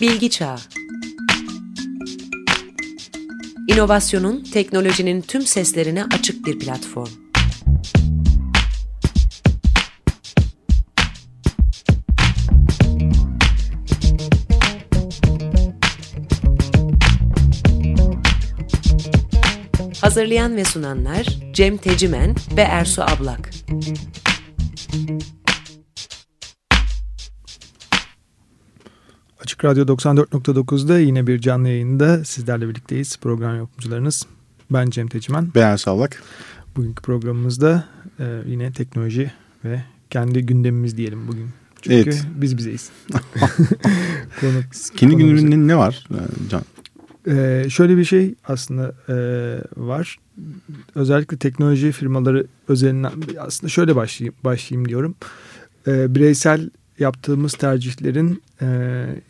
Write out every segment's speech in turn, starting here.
Bilgi Çağı İnovasyonun, teknolojinin tüm seslerine açık bir platform. Hazırlayan ve sunanlar Cem Tecimen ve Ersu Ablak. Açık Radyo 94.9'da yine bir canlı yayında sizlerle birlikteyiz. Program yapımcılarınız ben Cem Tecimen. Ben Ersu Ablak. Bugünkü programımızda e, yine teknoloji ve kendi gündemimiz diyelim bugün. Çünkü Evet. biz bizeyiz. Konu, Kendi günümünde ne var e, Can? Ee, şöyle bir şey aslında e, var. Özellikle teknoloji firmaları özelinden aslında şöyle başlayayım, başlayayım diyorum. Ee, bireysel yaptığımız tercihlerin e,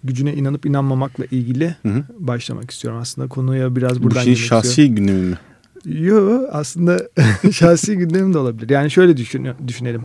gücüne inanıp inanmamakla ilgili Hı hı. başlamak istiyorum. Aslında konuya biraz Bu buradan şeyin girmek şahsi istiyorum. gündemin mi? Yo aslında şahsi gündemim de olabilir. Yani şöyle düşün, düşünelim.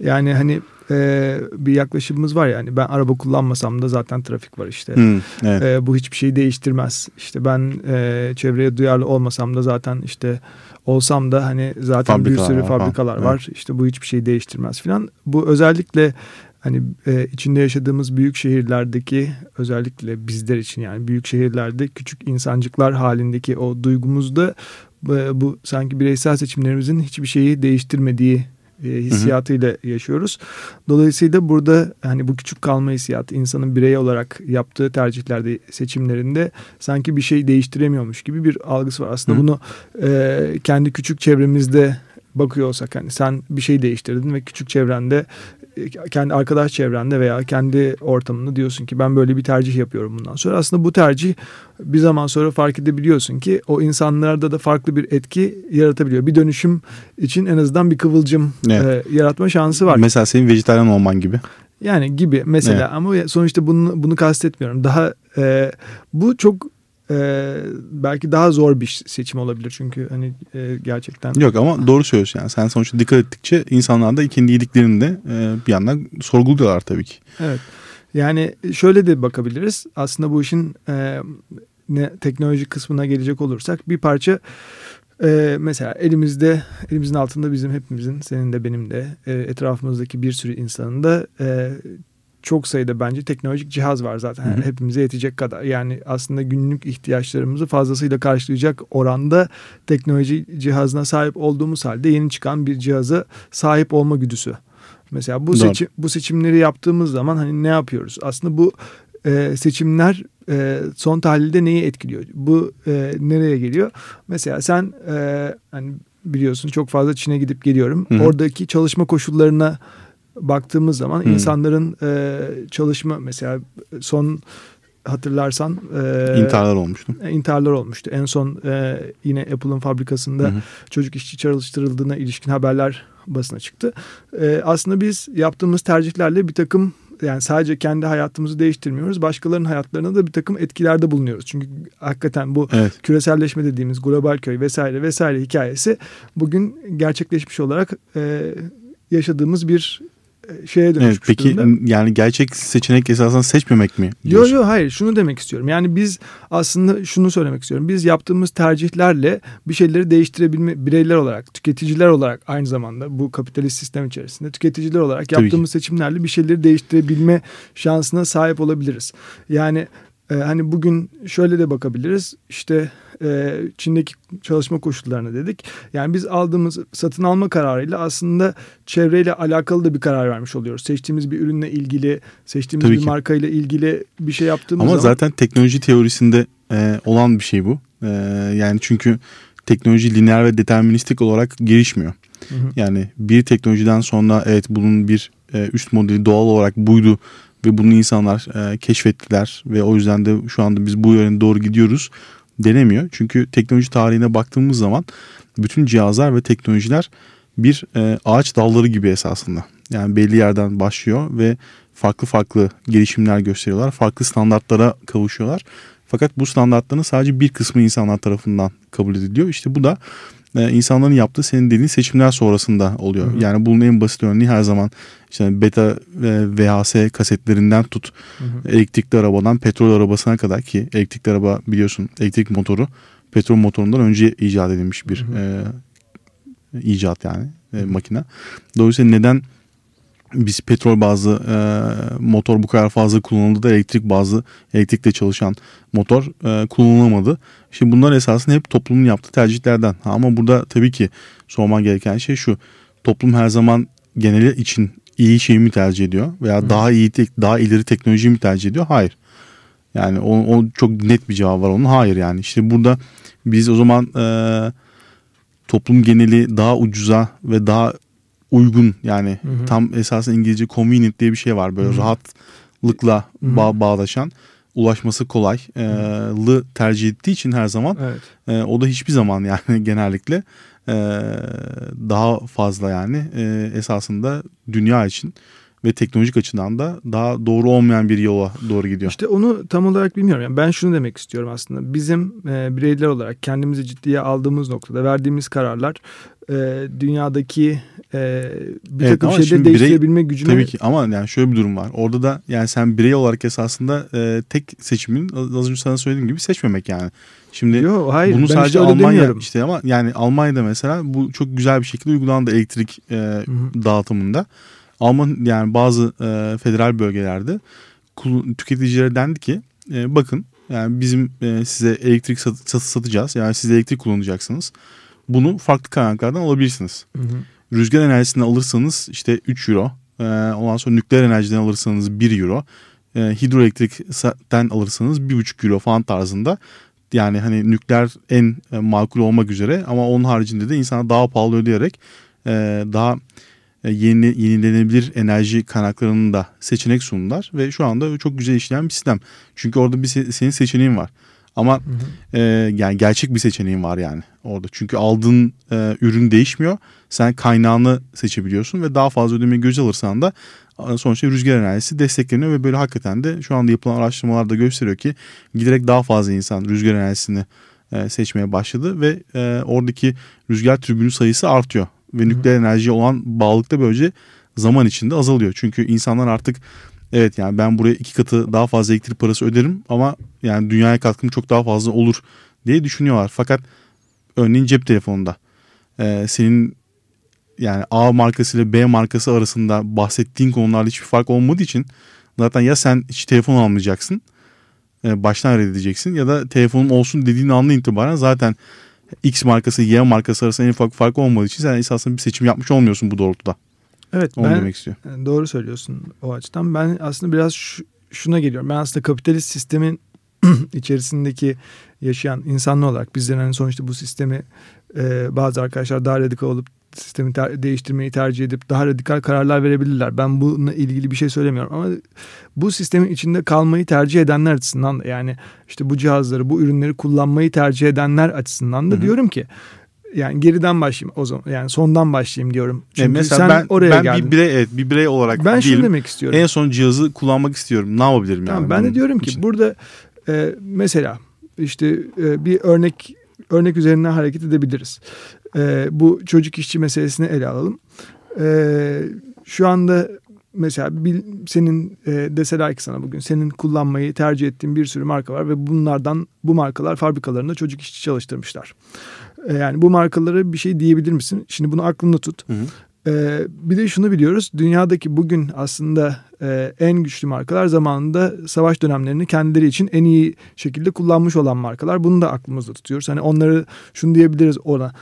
Yani hani e, bir yaklaşımımız var yani ben araba kullanmasam da zaten trafik var işte. Hı, evet. Ee, bu hiçbir şeyi değiştirmez. İşte ben e, çevreye duyarlı olmasam da zaten işte olsam da hani zaten bir Fabrikalar sürü var falan. fabrikalar Evet. var. İşte bu hiçbir şeyi değiştirmez filan. Bu özellikle hani e, içinde yaşadığımız büyük şehirlerdeki özellikle bizler için yani büyük şehirlerde küçük insancıklar halindeki o duygumuzda e, bu sanki bireysel seçimlerimizin hiçbir şeyi değiştirmediği e, hissiyatıyla yaşıyoruz. Dolayısıyla burada hani bu küçük kalma hissiyatı insanın birey olarak yaptığı tercihlerde seçimlerinde sanki bir şey değiştiremiyormuş gibi bir algısı var. Aslında Hı. bunu e, kendi küçük çevremizde bakıyor olsak hani sen bir şey değiştirdin ve küçük çevrende kendi arkadaş çevrende veya kendi ortamında diyorsun ki ben böyle bir tercih yapıyorum bundan sonra. Aslında bu tercih bir zaman sonra fark edebiliyorsun ki o insanlarda da farklı bir etki yaratabiliyor. Bir dönüşüm için en azından bir kıvılcım Evet. e, yaratma şansı var. Mesela senin vejetaryen olman gibi. Yani gibi mesela Evet. ama sonuçta bunu bunu kastetmiyorum. Daha e, bu çok e, belki daha zor bir seçim olabilir çünkü hani e, gerçekten Yok ama doğru söylüyorsun yani. Sen sonuçta dikkat ettikçe insanlar da kendi yediklerini de e, bir yandan sorguluyorlar tabii ki. Evet. Yani şöyle de bakabiliriz. Aslında bu işin e, ne teknoloji kısmına gelecek olursak bir parça e, mesela elimizde elimizin altında bizim hepimizin senin de benim de e, etrafımızdaki bir sürü insanın da e, çok sayıda bence teknolojik cihaz var zaten. Hı. Hepimize yetecek kadar. Yani aslında günlük ihtiyaçlarımızı fazlasıyla karşılayacak oranda teknoloji cihazına sahip olduğumuz halde yeni çıkan bir cihaza sahip olma güdüsü. Mesela bu Doğru. seçim, bu seçimleri yaptığımız zaman hani ne yapıyoruz? Aslında bu e, seçimler e, son tahlilde neyi etkiliyor? Bu e, nereye geliyor? Mesela sen e, hani biliyorsun çok fazla Çin'e gidip geliyorum. Hı hı. Oradaki çalışma koşullarına baktığımız zaman Hı. insanların e, çalışma mesela son hatırlarsan e, İntiharlar olmuştu. e, intiharlar olmuştu. En son e, yine Apple'ın fabrikasında Hı hı. çocuk işçi çalıştırıldığına ilişkin haberler basına çıktı. E, aslında biz yaptığımız tercihlerle bir takım yani sadece kendi hayatımızı değiştirmiyoruz. Başkalarının hayatlarına da bir takım etkilerde bulunuyoruz. Çünkü hakikaten bu Evet. küreselleşme dediğimiz global köy vesaire vesaire hikayesi bugün gerçekleşmiş olarak e, yaşadığımız bir şeye dönüşmüş Evet, peki durumda. yani gerçek seçenek esasında seçmemek mi? Yo diyorsun? yo hayır şunu demek istiyorum. Yani biz aslında şunu söylemek istiyorum. Biz yaptığımız tercihlerle bir şeyleri değiştirebilme bireyler olarak, tüketiciler olarak aynı zamanda bu kapitalist sistem içerisinde tüketiciler olarak yaptığımız seçimlerle bir şeyleri değiştirebilme şansına sahip olabiliriz. Yani e, hani bugün şöyle de bakabiliriz. İşte e, Çin'deki çalışma koşullarına dedik. Yani biz aldığımız satın alma kararıyla aslında çevreyle alakalı da bir karar vermiş oluyoruz. Seçtiğimiz bir ürünle ilgili, seçtiğimiz Tabii bir ki. markayla ilgili bir şey yaptığımız Ama zaman zaten teknoloji teorisinde e, olan bir şey bu. E, yani çünkü teknoloji lineer ve deterministik olarak gelişmiyor. Hı hı. Yani bir teknolojiden sonra evet bunun bir e, üst modeli doğal olarak buydu ve bunu insanlar e, keşfettiler ve o yüzden de şu anda biz bu yöne doğru gidiyoruz denemiyor. Çünkü teknoloji tarihine baktığımız zaman bütün cihazlar ve teknolojiler bir e, ağaç dalları gibi esasında. Yani belli yerden başlıyor ve farklı farklı gelişimler gösteriyorlar. Farklı standartlara kavuşuyorlar. Fakat bu standartların sadece bir kısmı insanlar tarafından kabul ediliyor. İşte bu da e, insanların yaptığı senin dediğin seçimler sonrasında oluyor. Hı hı. Yani bunun en basit örneği her zaman işte beta e, VHS kasetlerinden tut hı hı. elektrikli arabadan petrol arabasına kadar ki elektrikli araba biliyorsun elektrik motoru petrol motorundan önce icat edilmiş bir hı hı. E, icat yani e, makine. Dolayısıyla neden biz petrol bazlı e, motor bu kadar fazla kullanıldı da elektrik bazlı elektrikle çalışan motor e, kullanılamadı. Şimdi bunlar esasında hep toplumun yaptığı tercihlerden. Ama burada tabii ki sorman gereken şey şu. Toplum her zaman geneli için iyi şeyi mi tercih ediyor veya Hı. daha iyi daha ileri teknolojiyi mi tercih ediyor? Hayır. Yani o, o çok net bir cevap var onun. Hayır yani. İşte burada biz o zaman e, toplum geneli daha ucuza ve daha uygun yani hı hı. tam esasında İngilizce convenient diye bir şey var böyle hı hı. rahatlıkla bağ, bağdaşan ulaşması kolaylı e, tercih ettiği için her zaman evet. e, o da hiçbir zaman yani genellikle e, daha fazla yani e, esasında dünya için ve teknolojik açıdan da daha doğru olmayan bir yola doğru gidiyor. İşte onu tam olarak bilmiyorum. Yani ben şunu demek istiyorum aslında. Bizim e, bireyler olarak kendimizi ciddiye aldığımız noktada verdiğimiz kararlar e, dünyadaki e, bir evet, takım şeyleri değiştirebilme birey, gücüne... Tabii ki ama yani şöyle bir durum var. Orada da yani sen birey olarak esasında e, tek seçimin az önce sana söylediğim gibi seçmemek yani. Şimdi Yo, hayır, bunu sadece işte Almanya demiyorum. işte ama yani Almanya'da mesela bu çok güzel bir şekilde uygulandı elektrik e, dağıtımında. Alman yani bazı e, federal bölgelerde tüketicilere dendi ki e, bakın yani bizim e, size elektrik sat, sat, satacağız. Yani siz elektrik kullanacaksınız. Bunu farklı kaynaklardan alabilirsiniz. Hı hı. Rüzgar enerjisinden alırsanız işte 3 euro. E, ondan sonra nükleer enerjiden alırsanız 1 euro. E, hidroelektrikten alırsanız 1,5 euro falan tarzında. Yani hani nükleer en e, makul olmak üzere ama onun haricinde de insana daha pahalı ödeyerek e, daha e, yeni, yenilenebilir enerji kaynaklarının da seçenek sundular ve şu anda çok güzel işleyen bir sistem. Çünkü orada bir senin seçeneğin var. Ama hı hı. E, yani gerçek bir seçeneğin var yani orada. Çünkü aldığın e, ürün değişmiyor. Sen kaynağını seçebiliyorsun ve daha fazla ödemeyi göz alırsan da sonuçta rüzgar enerjisi destekleniyor ve böyle hakikaten de şu anda yapılan araştırmalar da gösteriyor ki giderek daha fazla insan rüzgar enerjisini e, seçmeye başladı ve e, oradaki rüzgar tribünü sayısı artıyor ve nükleer enerjiye olan bağlılık da böylece zaman içinde azalıyor. Çünkü insanlar artık evet yani ben buraya iki katı daha fazla elektrik parası öderim ama yani dünyaya katkım çok daha fazla olur diye düşünüyorlar. Fakat örneğin cep telefonunda e, senin yani A markası ile B markası arasında bahsettiğin konularda hiçbir fark olmadığı için zaten ya sen hiç telefon almayacaksın e, baştan reddedeceksin ya da telefonum olsun dediğin anla itibaren zaten X markası Y markası arasında en ufak fark olmadığı için sen esasında bir seçim yapmış olmuyorsun bu doğrultuda. Evet Onu ben, demek istiyor. Doğru söylüyorsun o açıdan. Ben aslında biraz şuna geliyorum. Ben aslında kapitalist sistemin içerisindeki yaşayan insanlı olarak bizlerin hani sonuçta bu sistemi e, bazı arkadaşlar daha radikal olup sistemi ter- değiştirmeyi tercih edip daha radikal kararlar verebilirler. Ben bununla ilgili bir şey söylemiyorum ama bu sistemin içinde kalmayı tercih edenler açısından da yani işte bu cihazları, bu ürünleri kullanmayı tercih edenler açısından da Hı-hı. diyorum ki yani geriden başlayayım o zaman yani sondan başlayayım diyorum. E, Çünkü mesela sen ben, oraya ben geldin. bir birey evet bir birey olarak ben diyelim, şunu demek istiyorum. En son cihazı kullanmak istiyorum. Ne yapabilirim tamam, yani? Ben de diyorum ki için. burada e, mesela işte e, bir örnek örnek üzerinden hareket edebiliriz. E, bu çocuk işçi meselesini ele alalım. E, şu anda mesela bil, senin e, deseler ki sana bugün senin kullanmayı tercih ettiğin bir sürü marka var ve bunlardan bu markalar fabrikalarında çocuk işçi çalıştırmışlar. E, yani bu markalara bir şey diyebilir misin? Şimdi bunu aklında tut. Hı hı. Ee, bir de şunu biliyoruz. Dünyadaki bugün aslında e, en güçlü markalar zamanında savaş dönemlerini kendileri için en iyi şekilde kullanmış olan markalar. Bunu da aklımızda tutuyoruz. Hani onları şunu diyebiliriz ona.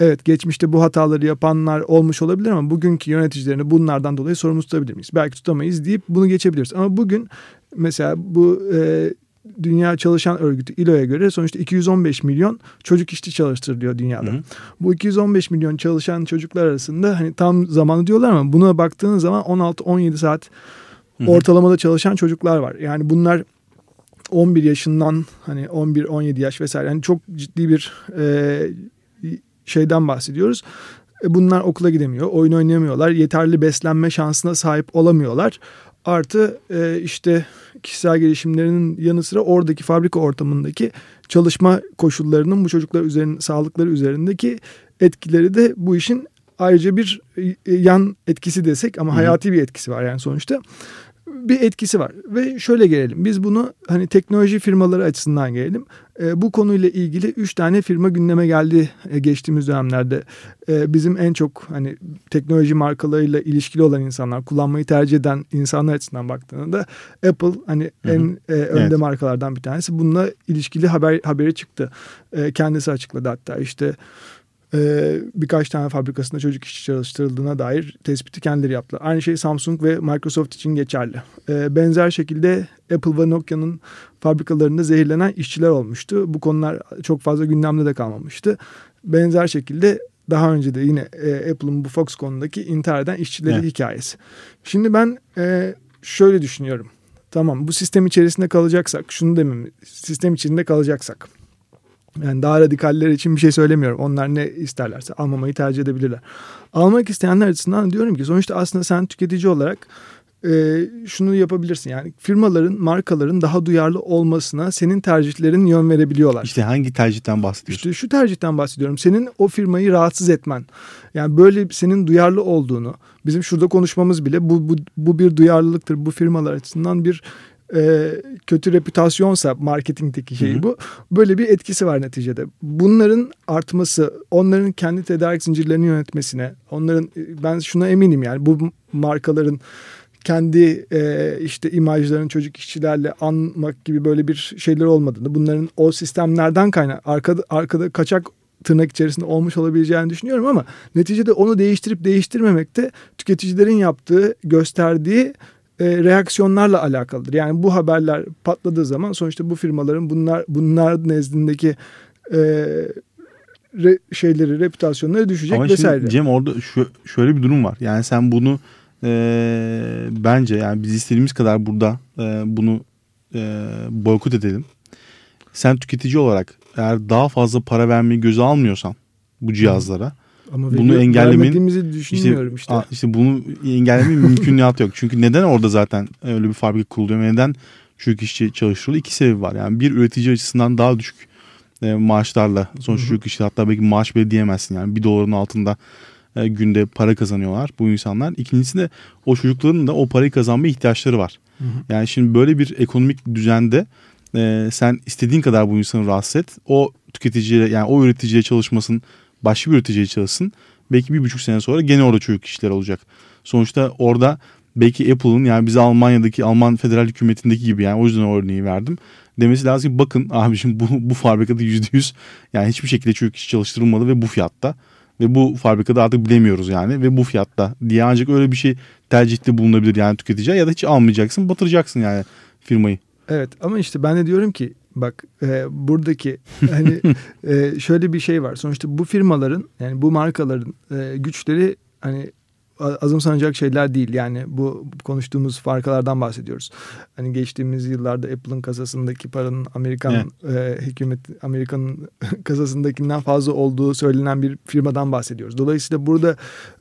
Evet geçmişte bu hataları yapanlar olmuş olabilir ama bugünkü yöneticilerini bunlardan dolayı sorumlu tutabilir miyiz? Belki tutamayız deyip bunu geçebiliriz. Ama bugün mesela bu e, Dünya Çalışan Örgütü ILO'ya göre sonuçta 215 milyon çocuk işçi çalıştırılıyor dünyada. Hı hı. Bu 215 milyon çalışan çocuklar arasında hani tam zamanı diyorlar ama buna baktığın zaman 16-17 saat hı hı. ortalamada çalışan çocuklar var. Yani bunlar 11 yaşından hani 11-17 yaş vesaire yani çok ciddi bir e, şeyden bahsediyoruz. E, bunlar okula gidemiyor, oyun oynayamıyorlar, yeterli beslenme şansına sahip olamıyorlar. Artı e, işte kişisel gelişimlerinin yanı sıra oradaki fabrika ortamındaki çalışma koşullarının bu çocuklar üzerinde sağlıkları üzerindeki etkileri de bu işin ayrıca bir e, yan etkisi desek ama hayati bir etkisi var yani sonuçta bir etkisi var. Ve şöyle gelelim biz bunu hani teknoloji firmaları açısından gelelim. E, bu konuyla ilgili üç tane firma gündeme geldi e, geçtiğimiz dönemlerde. E, bizim en çok hani teknoloji markalarıyla ilişkili olan insanlar kullanmayı tercih eden insanlar açısından baktığında Apple hani Hı-hı. en e, önde evet. markalardan bir tanesi. Bununla ilişkili haber haberi çıktı. E, kendisi açıkladı hatta. İşte e, birkaç tane fabrikasında çocuk işçi çalıştırıldığına dair tespiti kendileri yaptılar. Aynı şey Samsung ve Microsoft için geçerli. E, benzer şekilde Apple ve Nokia'nın fabrikalarında zehirlenen işçiler olmuştu. Bu konular çok fazla gündemde de kalmamıştı. Benzer şekilde daha önce de yine e, Apple'ın bu Foxconn'daki intihar eden işçileri evet. hikayesi. Şimdi ben e, şöyle düşünüyorum. Tamam bu sistem içerisinde kalacaksak, şunu demem, sistem içinde kalacaksak yani daha radikaller için bir şey söylemiyorum. Onlar ne isterlerse almamayı tercih edebilirler. Almak isteyenler açısından diyorum ki sonuçta aslında sen tüketici olarak e, şunu yapabilirsin. Yani firmaların, markaların daha duyarlı olmasına senin tercihlerin yön verebiliyorlar. İşte hangi tercihten bahsediyorsun? İşte şu tercihten bahsediyorum. Senin o firmayı rahatsız etmen. Yani böyle senin duyarlı olduğunu, bizim şurada konuşmamız bile bu, bu, bu bir duyarlılıktır. Bu firmalar açısından bir e, kötü reputasyonsa marketingdeki şey bu. Böyle bir etkisi var neticede. Bunların artması, onların kendi tedarik zincirlerini yönetmesine, onların ben şuna eminim yani bu markaların kendi e, işte imajlarını çocuk işçilerle anmak gibi böyle bir şeyler olmadığını, bunların o sistemlerden kaynak arkada arkada kaçak tırnak içerisinde olmuş olabileceğini düşünüyorum ama neticede onu değiştirip değiştirmemekte tüketicilerin yaptığı, gösterdiği e, reaksiyonlarla alakalıdır. Yani bu haberler patladığı zaman sonuçta bu firmaların bunlar bunlar nezdindeki e, re, şeyleri, reputasyonları düşecek Ama vesaire. Şimdi Cem orada şu, şöyle bir durum var. Yani sen bunu e, bence yani biz istediğimiz kadar burada e, bunu e, boykot edelim. Sen tüketici olarak eğer daha fazla para vermeyi göze almıyorsan bu cihazlara... Hı ama bunu engellemenin düşünmüyorum işte. işte. işte bunu engellemenin mümkünatı yok. Çünkü neden orada zaten öyle bir fabrika kuruluyor? Neden çocuk işçi çalıştırılıyor? İki sebebi var. Yani bir üretici açısından daha düşük e, maaşlarla sonuç çocuk işçi hatta belki maaş bile diyemezsin. Yani bir doların altında e, günde para kazanıyorlar bu insanlar. İkincisi de o çocukların da o parayı kazanma ihtiyaçları var. Hı hı. Yani şimdi böyle bir ekonomik düzende e, sen istediğin kadar bu insanı rahatsız et. O tüketiciye yani o üreticiye çalışmasın başka bir üreticiye çalışsın. Belki bir buçuk sene sonra gene orada çocuk işler olacak. Sonuçta orada belki Apple'ın yani bize Almanya'daki Alman federal hükümetindeki gibi yani o yüzden o örneği verdim. Demesi lazım ki bakın abiciğim bu, bu fabrikada yüzde yüz yani hiçbir şekilde çocuk işi çalıştırılmadı ve bu fiyatta. Ve bu fabrikada artık bilemiyoruz yani ve bu fiyatta diye ancak öyle bir şey tercihte bulunabilir yani tüketiciye ya da hiç almayacaksın batıracaksın yani firmayı. Evet ama işte ben de diyorum ki bak e, buradaki hani e, şöyle bir şey var. Sonuçta bu firmaların yani bu markaların e, güçleri hani azımsanacak şeyler değil. Yani bu konuştuğumuz farkalardan bahsediyoruz. Hani geçtiğimiz yıllarda Apple'ın kasasındaki paranın Amerikan evet. e, hükümet Amerika'nın kasasındakinden fazla olduğu söylenen bir firmadan bahsediyoruz. Dolayısıyla burada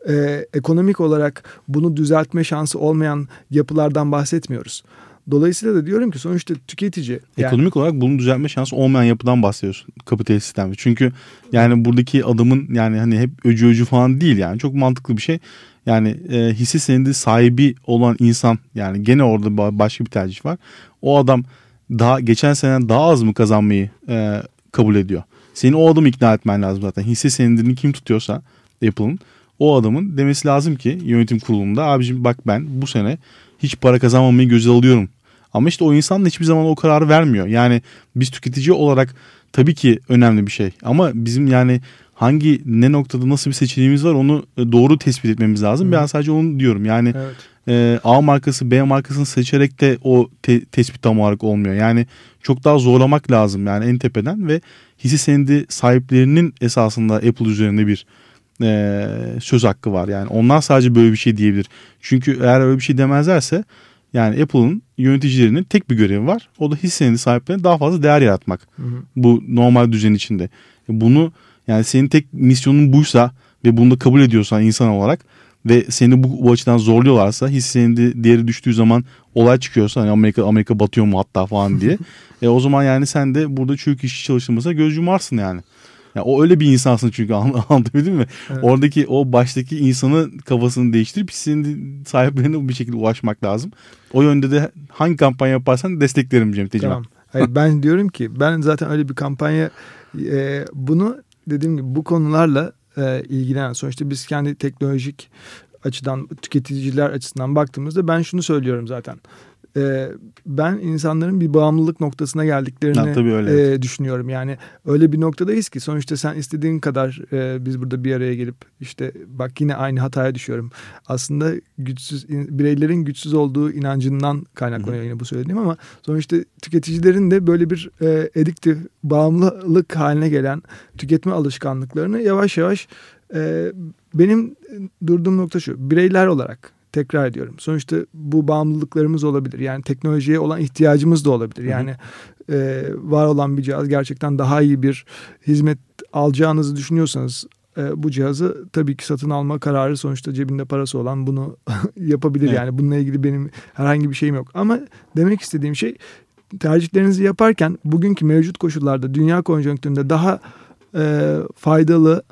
e, ekonomik olarak bunu düzeltme şansı olmayan yapılardan bahsetmiyoruz. Dolayısıyla da diyorum ki sonuçta tüketici. Yani... Ekonomik olarak bunu düzeltme şansı olmayan yapıdan bahsediyorsun kapitalist sistemde. Çünkü yani buradaki adamın yani hani hep öcü öcü falan değil yani çok mantıklı bir şey. Yani e, hisse senedi sahibi olan insan yani gene orada başka bir tercih var. O adam daha geçen sene daha az mı kazanmayı e, kabul ediyor. Seni o adamı ikna etmen lazım zaten. Hisse senedini kim tutuyorsa Apple'ın o adamın demesi lazım ki yönetim kurulunda abicim bak ben bu sene hiç para kazanmamayı göze alıyorum ama işte o insan da hiçbir zaman o kararı vermiyor. Yani biz tüketici olarak tabii ki önemli bir şey. Ama bizim yani hangi ne noktada nasıl bir seçeneğimiz var onu e, doğru tespit etmemiz lazım. Hı. Ben sadece onu diyorum. Yani evet. e, A markası B markasını seçerek de o te- tespit tam olarak olmuyor. Yani çok daha zorlamak lazım yani en tepeden ve hisse senedi sahiplerinin esasında Apple üzerinde bir e, söz hakkı var. Yani onlar sadece böyle bir şey diyebilir. Çünkü eğer öyle bir şey demezlerse yani Apple'ın yöneticilerinin tek bir görevi var. O da hissenin sahiplerine daha fazla değer yaratmak. Hı hı. Bu normal düzen içinde. E, bunu yani senin tek misyonun buysa ve bunu da kabul ediyorsan insan olarak ve seni bu, bu açıdan zorluyorlarsa hissenin de değeri düştüğü zaman olay çıkıyorsa hani Amerika Amerika batıyor mu hatta falan diye. e, o zaman yani sen de burada çocuk işçi çalıştırmasına göz yumarsın yani. Yani o öyle bir insansın çünkü anlatabildim mi? Evet. Oradaki o baştaki insanın kafasını değiştirip senin sahiplerine bir şekilde ulaşmak lazım. O yönde de hangi kampanya yaparsan desteklerim Cem Tecim. Tamam. Hayır, ben diyorum ki ben zaten öyle bir kampanya e, bunu dediğim gibi bu konularla e, ilgilenen sonuçta biz kendi teknolojik açıdan tüketiciler açısından baktığımızda ben şunu söylüyorum zaten e, ben insanların bir bağımlılık noktasına geldiklerini ha, öyle. E, düşünüyorum. Yani öyle bir noktadayız ki sonuçta sen istediğin kadar e, biz burada bir araya gelip işte bak yine aynı hataya düşüyorum. Aslında güçsüz bireylerin güçsüz olduğu inancından kaynaklanıyor yine bu söylediğim ama sonuçta tüketicilerin de böyle bir e, ediktif bağımlılık haline gelen tüketme alışkanlıklarını yavaş yavaş e, benim durduğum nokta şu bireyler olarak tekrar ediyorum. Sonuçta bu bağımlılıklarımız olabilir. Yani teknolojiye olan ihtiyacımız da olabilir. Yani e, var olan bir cihaz gerçekten daha iyi bir hizmet alacağınızı düşünüyorsanız e, bu cihazı tabii ki satın alma kararı sonuçta cebinde parası olan bunu yapabilir. Evet. Yani bununla ilgili benim herhangi bir şeyim yok. Ama demek istediğim şey tercihlerinizi yaparken bugünkü mevcut koşullarda dünya konjonktüründe daha e, faydalı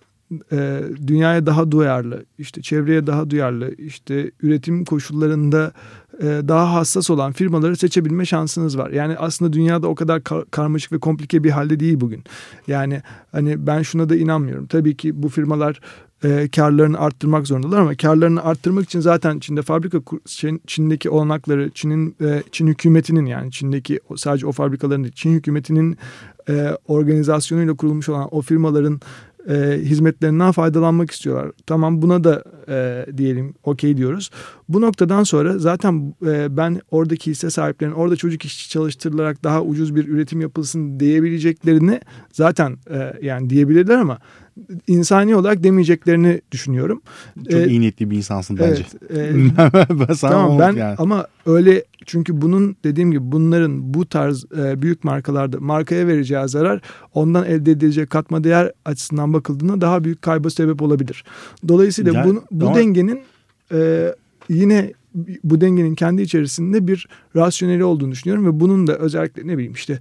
e, dünyaya daha duyarlı, işte çevreye daha duyarlı, işte üretim koşullarında e, daha hassas olan firmaları seçebilme şansınız var. Yani aslında dünyada o kadar kar- karmaşık ve komplike bir halde değil bugün. Yani hani ben şuna da inanmıyorum. Tabii ki bu firmalar e, karlarını arttırmak zorundalar ama karlarını arttırmak için zaten Çin'de fabrika Çin, Çin'deki olanakları Çin'in e, Çin hükümetinin yani Çin'deki sadece o fabrikaların değil Çin hükümetinin e, organizasyonuyla kurulmuş olan o firmaların e, hizmetlerinden faydalanmak istiyorlar. Tamam buna da e, diyelim okey diyoruz. Bu noktadan sonra zaten e, ben oradaki hisse sahiplerinin orada çocuk işçi çalıştırılarak daha ucuz bir üretim yapılsın diyebileceklerini zaten e, yani diyebilirler ama insani olarak demeyeceklerini düşünüyorum. Çok ee, iyi niyetli bir insansın bence. Evet, e, ben tamam ben yani. ama öyle çünkü bunun dediğim gibi bunların bu tarz e, büyük markalarda markaya vereceği zarar ondan elde edilecek katma değer açısından bakıldığında daha büyük kayba sebep olabilir. Dolayısıyla yani, bu, bu ama... dengenin e, yine bu dengenin kendi içerisinde bir rasyoneli olduğunu düşünüyorum ve bunun da özellikle ne bileyim işte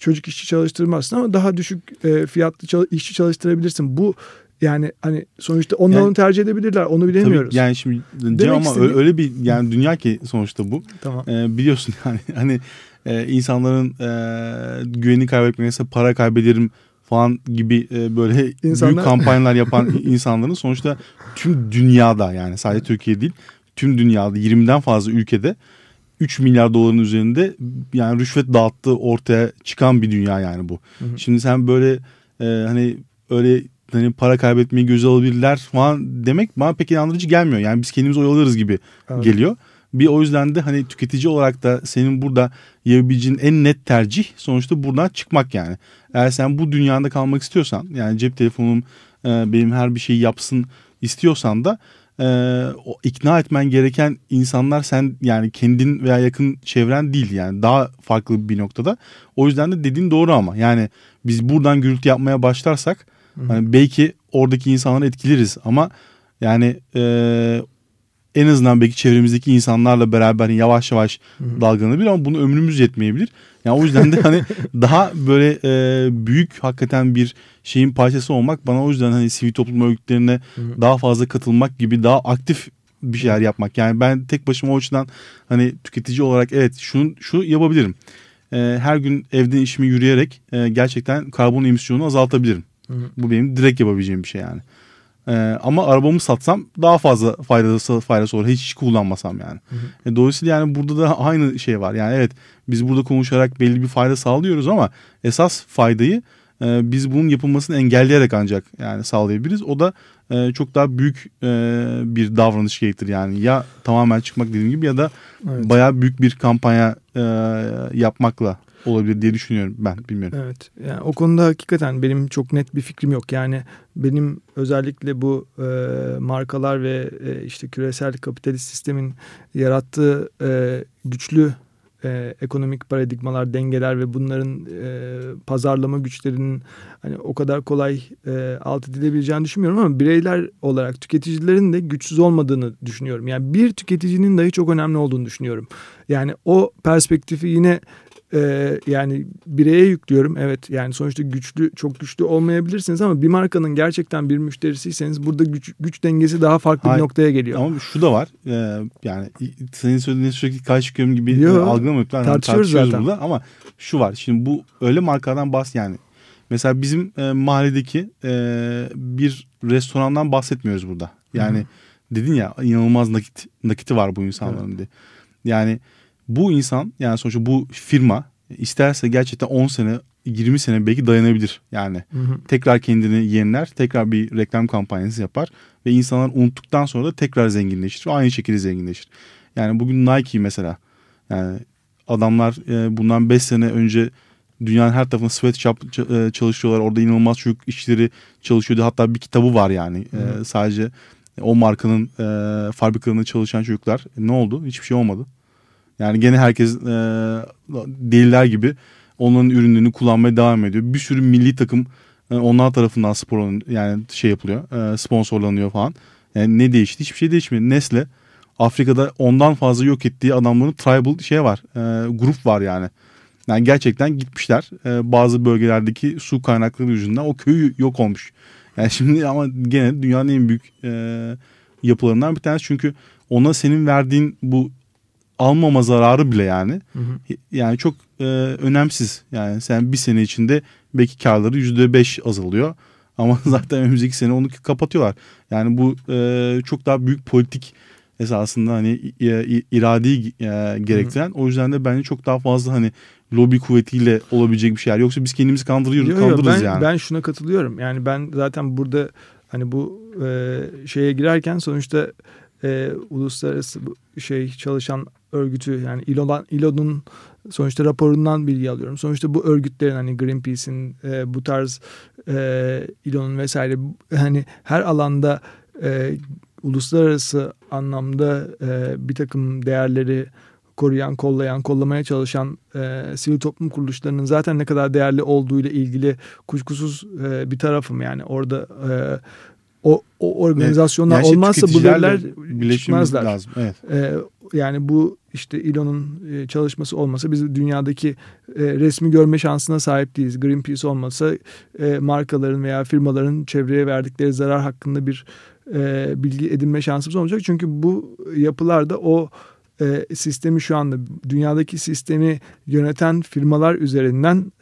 çocuk işçi çalıştırmazsın ama daha düşük e, fiyatlı çalış, işçi çalıştırabilirsin. Bu yani hani sonuçta onlar yani, onu tercih edebilirler. Onu bilemiyoruz. Tabii yani şimdi Cem ama istediğim... öyle bir yani dünya ki sonuçta bu. Tamam. Ee, biliyorsun yani hani e, insanların e, güveni kaybetmekse para kaybederim falan gibi e, böyle İnsanlar... büyük kampanyalar yapan insanların sonuçta tüm dünyada yani sadece Türkiye değil tüm dünyada 20'den fazla ülkede 3 milyar doların üzerinde yani rüşvet dağıttığı ortaya çıkan bir dünya yani bu. Hı hı. Şimdi sen böyle e, hani öyle hani para kaybetmeyi göze alabilirler falan demek bana pek inandırıcı gelmiyor. Yani biz kendimiz oyalarız gibi evet. geliyor. Bir o yüzden de hani tüketici olarak da senin burada yapabileceğin en net tercih sonuçta buradan çıkmak yani. Eğer sen bu dünyada kalmak istiyorsan yani cep telefonum e, benim her bir şeyi yapsın istiyorsan da e, o ikna etmen gereken insanlar sen yani kendin veya yakın çevren değil yani. Daha farklı bir noktada. O yüzden de dediğin doğru ama. Yani biz buradan gürültü yapmaya başlarsak hani belki oradaki insanları etkileriz ama yani e, en azından belki çevremizdeki insanlarla beraber yavaş yavaş Hı-hı. dalgalanabilir ama bunu ömrümüz yetmeyebilir. Yani o yüzden de hani daha böyle e, büyük hakikaten bir şeyin parçası olmak bana o yüzden hani sivil toplum örgütlerine Hı-hı. daha fazla katılmak gibi daha aktif bir şeyler yapmak. Yani ben tek başıma o açıdan hani tüketici olarak evet şunu şu yapabilirim. E, her gün evden işimi yürüyerek e, gerçekten karbon emisyonunu azaltabilirim. Hı-hı. Bu benim direkt yapabileceğim bir şey yani. Ee, ama arabamı satsam daha fazla faydası faydası olur. Hiç, hiç kullanmasam yani. Hı hı. E, dolayısıyla yani burada da aynı şey var. Yani evet biz burada konuşarak belli bir fayda sağlıyoruz ama esas faydayı e, biz bunun yapılmasını engelleyerek ancak yani sağlayabiliriz. O da e, çok daha büyük e, bir davranış gerektir yani. Ya tamamen çıkmak dediğim gibi ya da evet. bayağı büyük bir kampanya e, yapmakla olabilir diye düşünüyorum ben bilmiyorum. Evet yani o konuda hakikaten benim çok net bir fikrim yok. Yani benim özellikle bu e, markalar ve e, işte küresel kapitalist sistemin yarattığı e, güçlü e, ekonomik paradigmalar, dengeler ve bunların e, pazarlama güçlerinin hani o kadar kolay e, alt edilebileceğini düşünmüyorum ama bireyler olarak tüketicilerin de güçsüz olmadığını düşünüyorum. Yani bir tüketicinin dahi çok önemli olduğunu düşünüyorum. Yani o perspektifi yine e, yani bireye yüklüyorum. Evet yani sonuçta güçlü çok güçlü olmayabilirsiniz ama bir markanın gerçekten bir müşterisiyseniz burada güç, güç dengesi daha farklı Hayır, bir noktaya geliyor. Ama şu da var. E, yani senin söylediğin sürekli karşı çıkıyorum gibi Yo, algılama lütfen. Tartışıyoruz, tartışıyoruz zaten. Burada. Ama şu var. Şimdi bu öyle markadan bahs yani. Mesela bizim e, mahalledeki e, bir restorandan bahsetmiyoruz burada. Yani Hı-hı. dedin ya inanılmaz nakit nakiti var bu insanların evet. diye. Yani bu insan yani sonuçta bu firma isterse gerçekten 10 sene 20 sene belki dayanabilir yani. Hı hı. Tekrar kendini yeniler, tekrar bir reklam kampanyası yapar ve insanlar unuttuktan sonra da tekrar zenginleşir. Aynı şekilde zenginleşir. Yani bugün Nike mesela yani adamlar e, bundan 5 sene önce dünyanın her tarafında sweatshop e, çalışıyorlar. Orada inanılmaz çok işleri çalışıyordu. Hatta bir kitabı var yani. Hı. E, sadece o markanın fabrikalarında çalışan çocuklar. Ne oldu? Hiçbir şey olmadı. Yani gene herkes e, deliler gibi onların ürünlerini kullanmaya devam ediyor. Bir sürü milli takım e, onlar tarafından spor yani şey yapılıyor. E, sponsorlanıyor falan. Yani ne değişti? Hiçbir şey değişmiyor. Nesle Afrika'da ondan fazla yok ettiği adamların tribal şey var. E, grup var yani. Yani gerçekten gitmişler. E, bazı bölgelerdeki su kaynakları yüzünden o köyü yok olmuş. Yani şimdi ama gene dünyanın en büyük e, yapılarından bir tanesi. Çünkü ona senin verdiğin bu almama zararı bile yani. Hı hı. Yani çok e, önemsiz. Yani sen bir sene içinde belki karları yüzde beş azalıyor. Ama zaten önümüzdeki sene onu kapatıyorlar. Yani bu e, çok daha büyük politik esasında hani e, iradeyi e, gerektiren. Hı hı. O yüzden de bence çok daha fazla hani lobi kuvvetiyle olabilecek bir şeyler. Yoksa biz kendimizi kandırıyoruz, yo, yo, kandırırız ben, yani. Ben şuna katılıyorum. Yani ben zaten burada hani bu e, şeye girerken sonuçta e, uluslararası şey çalışan örgütü yani İLO'dan İLO'nun sonuçta raporundan bilgi alıyorum. Sonuçta bu örgütlerin hani Greenpeace'in e, bu tarz e, İLO'nun vesaire hani her alanda e, uluslararası anlamda e, bir takım değerleri koruyan, kollayan, kollamaya çalışan e, sivil toplum kuruluşlarının zaten ne kadar değerli olduğu ile ilgili kuşkusuz e, bir tarafım yani orada e, o, o organizasyonlar yani olmazsa bu değerler çıkmazlar. Lazım. Evet. E, yani bu işte Elon'un e, çalışması olmasa biz dünyadaki e, resmi görme şansına sahip değiliz. Greenpeace olmasa e, markaların veya firmaların çevreye verdikleri zarar hakkında bir bilgi edinme şansımız olmayacak. Çünkü bu yapılarda o sistemi şu anda dünyadaki sistemi yöneten firmalar üzerinden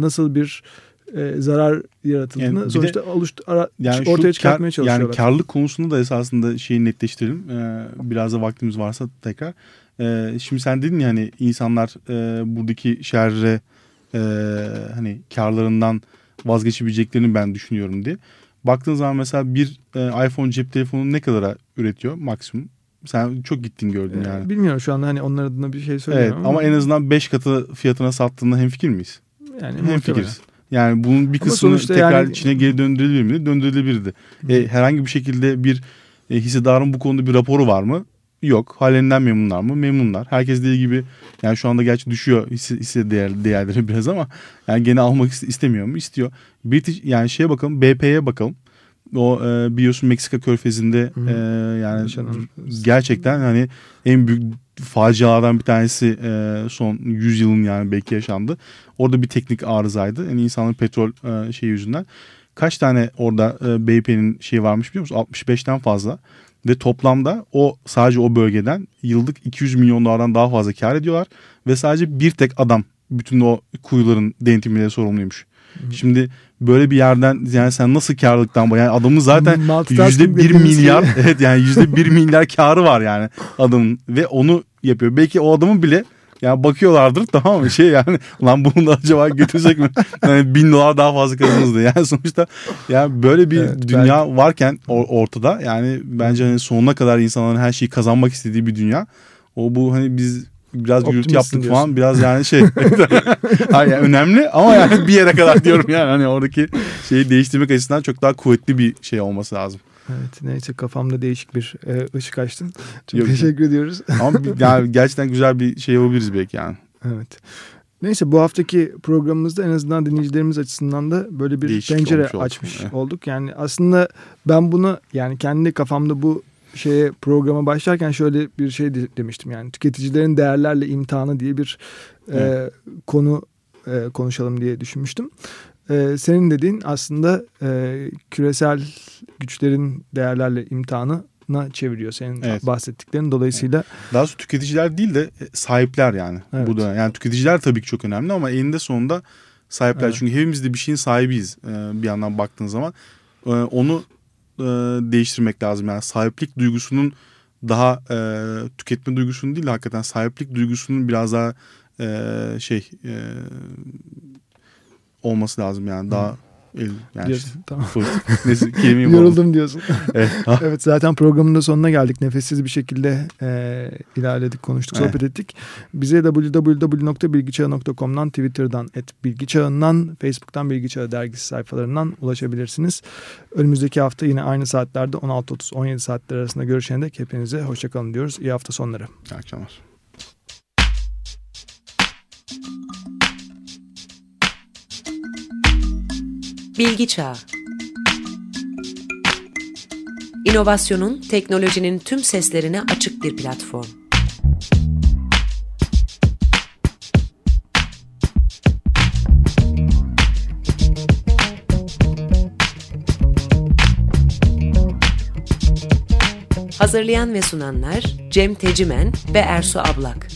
nasıl bir zarar yaratıldığını yani sonuçta de, oluştu, ara, yani ortaya çıkartmaya kar, çalışıyorlar. Yani karlılık konusunda da esasında şeyi netleştirelim. biraz da vaktimiz varsa tekrar. E, şimdi sen dedin ya hani insanlar e, buradaki şerre e, hani karlarından vazgeçebileceklerini ben düşünüyorum diye. Baktığın zaman mesela bir e, iPhone cep telefonu ne kadara üretiyor maksimum? Sen çok gittin gördün ee, yani. Bilmiyorum şu anda hani onlar adına bir şey söyleyemem. Evet ama, ama en azından 5 katı fiyatına sattığında hem fikir miyiz? Yani hem fikiriz. Yani bunun bir kısmını tekrar yani... içine geri döndürülebilir mi? Döndürülebilirdi. E, herhangi bir şekilde bir e, hissedarın bu konuda bir raporu var mı? Yok. Halinden memnunlar mı? Memnunlar. Herkes dediği gibi yani şu anda gerçi düşüyor hisse, hisse değer, değerleri biraz ama yani gene almak istemiyor mu? İstiyor. British yani şeye bakalım BP'ye bakalım. O e, biliyorsun Meksika körfezinde e, yani Yaşanan. gerçekten hani en büyük facialardan bir tanesi e, son 100 yılın yani belki yaşandı. Orada bir teknik arızaydı. Yani insanın petrol e, şey yüzünden. Kaç tane orada e, BP'nin şeyi varmış biliyor musun? 65'ten fazla. Ve toplamda o sadece o bölgeden yıllık 200 milyon dolardan daha fazla kar ediyorlar. Ve sadece bir tek adam bütün o kuyuların denetimiyle sorumluymuş. Hmm. Şimdi böyle bir yerden yani sen nasıl karlılıktan yani adamın zaten yüzde bir milyar evet yani yüzde bir milyar karı var yani adamın ve onu yapıyor. Belki o adamın bile yani bakıyorlardır tamam mı şey yani lan bunu da acaba götürecek mi? Yani bin dolar daha fazla kazanırız. Yani sonuçta yani böyle bir evet, dünya ben... varken ortada yani bence hani sonuna kadar insanların her şeyi kazanmak istediği bir dünya. O bu hani biz biraz gürültü yaptık diyorsun. falan biraz yani şey yani önemli ama yani bir yere kadar diyorum yani hani oradaki şeyi değiştirmek açısından çok daha kuvvetli bir şey olması lazım. Evet neyse kafamda değişik bir e, ışık açtın. Çok Yok, teşekkür ediyoruz. Ama yani gerçekten güzel bir şey yapabiliriz belki yani. Evet. Neyse bu haftaki programımızda en azından dinleyicilerimiz açısından da böyle bir Değişik pencere açmış evet. olduk. Yani aslında ben bunu yani kendi kafamda bu şeye programa başlarken şöyle bir şey demiştim yani tüketicilerin değerlerle imtihanı diye bir evet. e, konu e, konuşalım diye düşünmüştüm. E, senin dediğin aslında e, küresel güçlerin değerlerle imtihanı na çeviriyor senin evet. bahsettiklerin dolayısıyla. Daha sonra tüketiciler değil de e, sahipler yani. Evet. Bu da yani tüketiciler tabii ki çok önemli ama eninde sonunda sahipler. Evet. Çünkü hepimiz de bir şeyin sahibiyiz bir yandan baktığın zaman. Onu değiştirmek lazım yani sahiplik duygusunun daha tüketme duygusunun değil de hakikaten sahiplik duygusunun biraz daha şey olması lazım yani daha El, yani diyorsun, işte, tamam. Neyse, Yoruldum diyorsun. evet. evet zaten programın da sonuna geldik. Nefessiz bir şekilde e, ilerledik, konuştuk, evet. sohbet ettik. Bize www.bilgiçağı.com'dan, Twitter'dan, et bilgiçağından, Facebook'tan Bilgiçağı dergisi sayfalarından ulaşabilirsiniz. Önümüzdeki hafta yine aynı saatlerde 16.30-17 saatler arasında görüşene dek hepinize hoşçakalın diyoruz. İyi hafta sonları. İyi akşamlar. Bilgi Çağı İnovasyonun, teknolojinin tüm seslerine açık bir platform. Hazırlayan ve sunanlar Cem Tecimen ve Ersu Ablak.